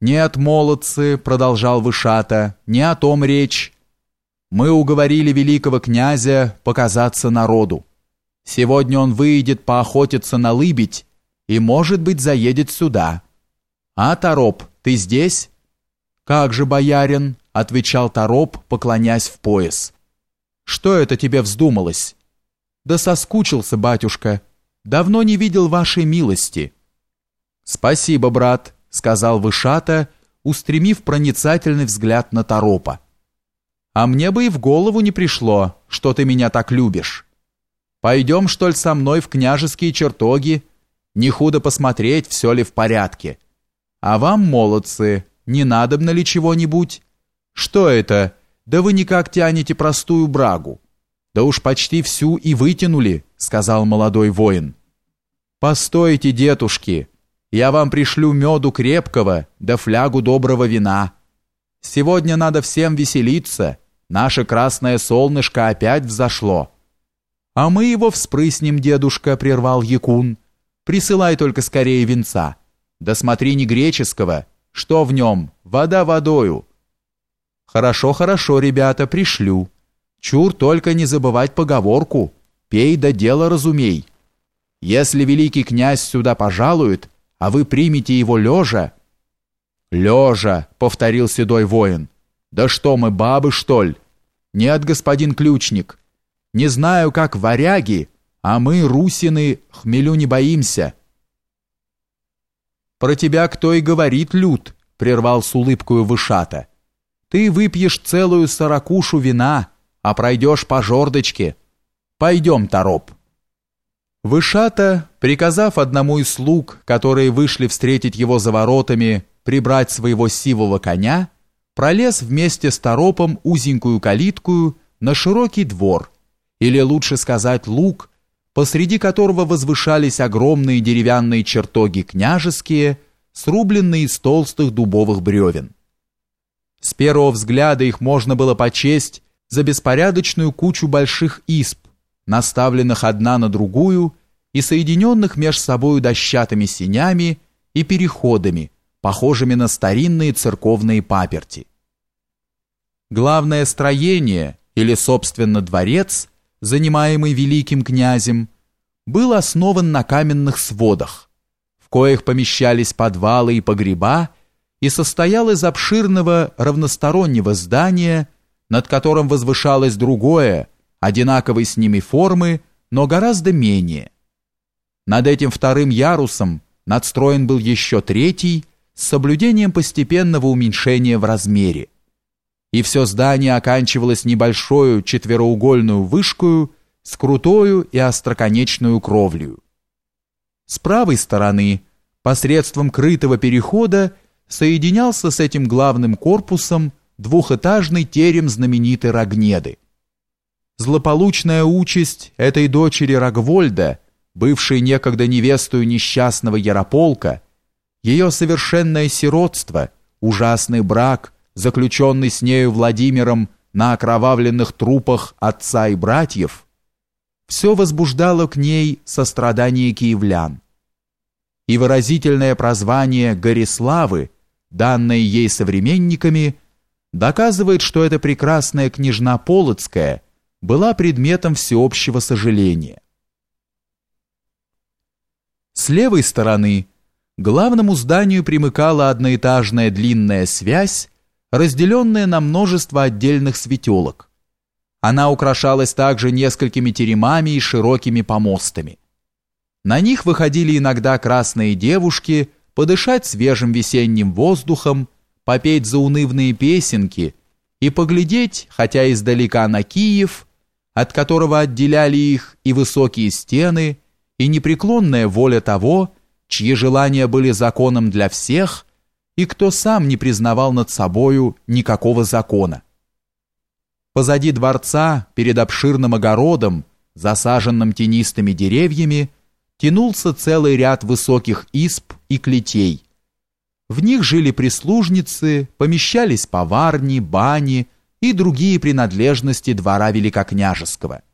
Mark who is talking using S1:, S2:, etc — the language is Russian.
S1: «Нет, молодцы», — продолжал Вышата, — «не о том речь. Мы уговорили великого князя показаться народу. Сегодня он выйдет поохотиться на лыбедь и, может быть, заедет сюда. А, Тороп, ты здесь?» «Как же, боярин?» — отвечал Тороп, поклонясь в пояс. «Что это тебе вздумалось?» «Да соскучился, батюшка. Давно не видел вашей милости». «Спасибо, брат», — сказал Вышата, устремив проницательный взгляд на Торопа. «А мне бы и в голову не пришло, что ты меня так любишь. Пойдем, что ли, со мной в княжеские чертоги? Не худо посмотреть, все ли в порядке. А вам, молодцы, не надобно ли чего-нибудь? Что это? Да вы никак тянете простую брагу. Да уж почти всю и вытянули, сказал молодой воин. Постойте, дедушки, я вам пришлю меду крепкого, да флягу доброго вина. Сегодня надо всем веселиться, наше красное солнышко опять взошло. А мы его вспрыснем, дедушка, прервал Якун. Присылай только скорее венца. Да смотри не греческого, что в нем, вода водою. Хорошо, хорошо, ребята, пришлю. Чур только не забывать поговорку. Пей да дело разумей. Если великий князь сюда пожалует, а вы примете его лежа...» «Лежа», — повторил седой воин. «Да что мы, бабы, что ли?» «Нет, господин ключник. Не знаю, как варяги, а мы, русины, хмелю не боимся». «Про тебя кто и говорит, Люд», — прервал с улыбкою Вышата. «Ты выпьешь целую сорокушу вина, а пройдешь по жердочке. Пойдем, Тороп». Вышата, приказав одному из слуг, которые вышли встретить его за воротами, прибрать своего сивого коня, пролез вместе с торопом узенькую калиткую на широкий двор, или лучше сказать луг, посреди которого возвышались огромные деревянные чертоги княжеские, срубленные из толстых дубовых бревен. С первого взгляда их можно было почесть за беспорядочную кучу больших исп, наставленных одна на другую и соединенных между собою дощатыми сенями и переходами, похожими на старинные церковные паперти. Главное строение, или, собственно, дворец, занимаемый великим князем, был основан на каменных сводах, в коих помещались подвалы и погреба, и состоял из обширного равностороннего здания, над которым возвышалось другое, одинаковой с ними формы, но гораздо менее. Над этим вторым ярусом надстроен был еще третий с соблюдением постепенного уменьшения в размере. И все здание оканчивалось небольшой четвероугольную вышкою с крутою и остроконечную кровлею. С правой стороны, посредством крытого перехода, соединялся с этим главным корпусом двухэтажный терем знаменитой Рогнеды. Злополучная участь этой дочери Рогвольда, бывшей некогда невестою несчастного Ярополка, ее совершенное сиротство, ужасный брак, заключенный с нею Владимиром на окровавленных трупах отца и братьев, все возбуждало к ней сострадание киевлян. И выразительное прозвание Гориславы, данное ей современниками, доказывает, что эта прекрасная княжна Полоцкая была предметом всеобщего сожаления. С левой стороны к главному зданию примыкала одноэтажная длинная связь, разделенная на множество отдельных светелок. Она украшалась также несколькими теремами и широкими помостами. На них выходили иногда красные девушки подышать свежим весенним воздухом, попеть заунывные песенки и поглядеть, хотя издалека на Киев, от которого отделяли их и высокие стены, и непреклонная воля того, чьи желания были законом для всех, и кто сам не признавал над собою никакого закона. Позади дворца, перед обширным огородом, засаженным тенистыми деревьями, тянулся целый ряд высоких исп и клетей. В них жили прислужницы, помещались поварни, бани, и другие принадлежности двора великокняжеского –